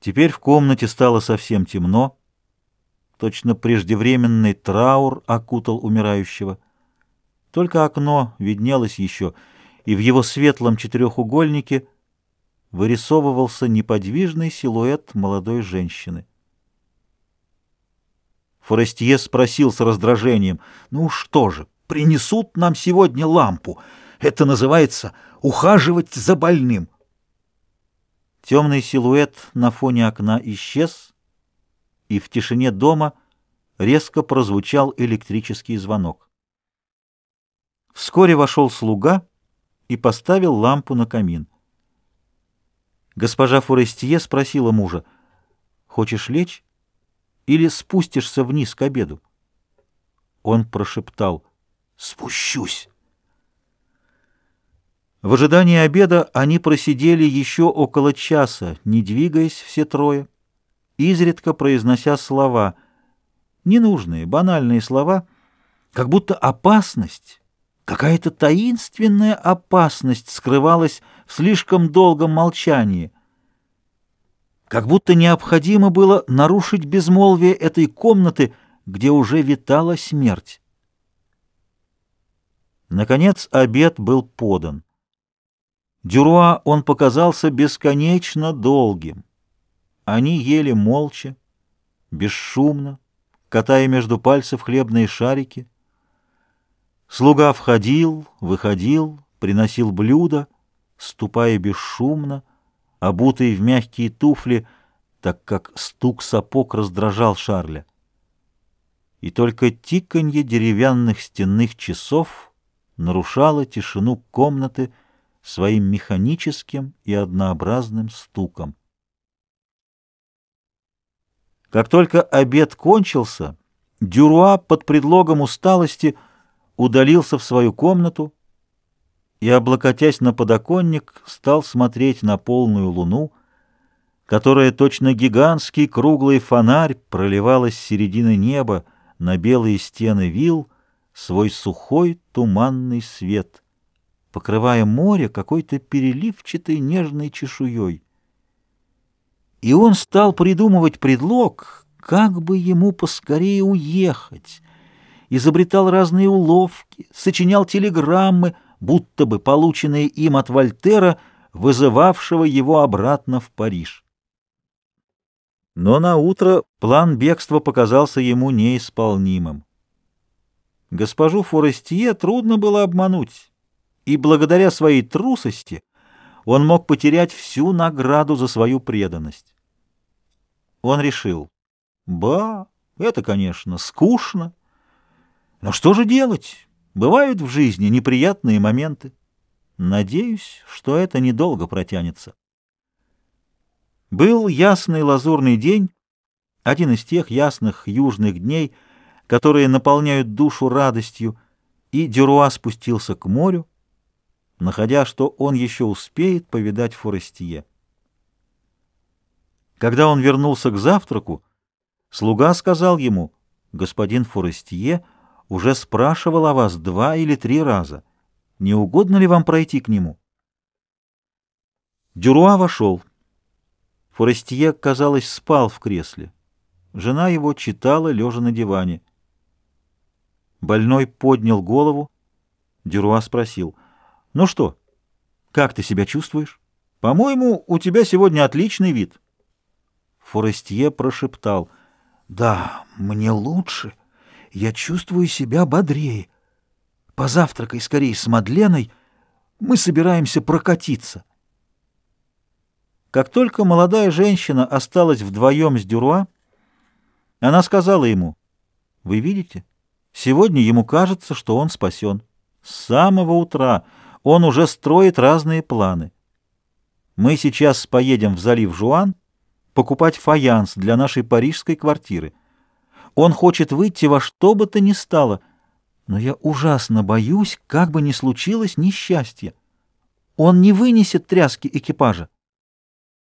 Теперь в комнате стало совсем темно. Точно преждевременный траур окутал умирающего. Только окно виднелось еще, и в его светлом четырехугольнике вырисовывался неподвижный силуэт молодой женщины. Форестье спросил с раздражением, «Ну что же, принесут нам сегодня лампу. Это называется ухаживать за больным». Темный силуэт на фоне окна исчез, и в тишине дома резко прозвучал электрический звонок. Вскоре вошел слуга и поставил лампу на камин. Госпожа Форестье спросила мужа, «Хочешь лечь или спустишься вниз к обеду?» Он прошептал, «Спущусь». В ожидании обеда они просидели еще около часа, не двигаясь все трое, изредка произнося слова, ненужные, банальные слова, как будто опасность, какая-то таинственная опасность скрывалась в слишком долгом молчании, как будто необходимо было нарушить безмолвие этой комнаты, где уже витала смерть. Наконец обед был подан. Дюруа он показался бесконечно долгим. Они ели молча, бесшумно, катая между пальцев хлебные шарики. Слуга входил, выходил, приносил блюда, ступая бесшумно, обутый в мягкие туфли, так как стук сапог раздражал Шарля. И только тиканье деревянных стенных часов нарушало тишину комнаты, своим механическим и однообразным стуком. Как только обед кончился, Дюруа под предлогом усталости удалился в свою комнату и, облокотясь на подоконник, стал смотреть на полную луну, которая точно гигантский круглый фонарь проливалась с середины неба на белые стены вил свой сухой туманный свет — покрывая море какой-то переливчатой нежной чешуей. И он стал придумывать предлог, как бы ему поскорее уехать, изобретал разные уловки, сочинял телеграммы, будто бы полученные им от Вольтера, вызывавшего его обратно в Париж. Но на утро план бегства показался ему неисполнимым. Госпожу Форестье трудно было обмануть и благодаря своей трусости он мог потерять всю награду за свою преданность. Он решил, ба, это, конечно, скучно, но что же делать? Бывают в жизни неприятные моменты. Надеюсь, что это недолго протянется. Был ясный лазурный день, один из тех ясных южных дней, которые наполняют душу радостью, и Дюруа спустился к морю, находя, что он еще успеет повидать Форестие. Когда он вернулся к завтраку, слуга сказал ему, «Господин Форестие уже спрашивал о вас два или три раза. Не угодно ли вам пройти к нему?» Дюруа вошел. Форестие, казалось, спал в кресле. Жена его читала, лежа на диване. Больной поднял голову. Дюруа спросил — ну что, как ты себя чувствуешь? По-моему, у тебя сегодня отличный вид. Форестье прошептал. Да, мне лучше. Я чувствую себя бодрее. Позавтракай скорее с Мадленой. Мы собираемся прокатиться. Как только молодая женщина осталась вдвоем с Дюруа, она сказала ему, «Вы видите, сегодня ему кажется, что он спасен. С самого утра он уже строит разные планы. Мы сейчас поедем в залив Жуан покупать фаянс для нашей парижской квартиры. Он хочет выйти во что бы то ни стало, но я ужасно боюсь, как бы ни случилось несчастье. Он не вынесет тряски экипажа.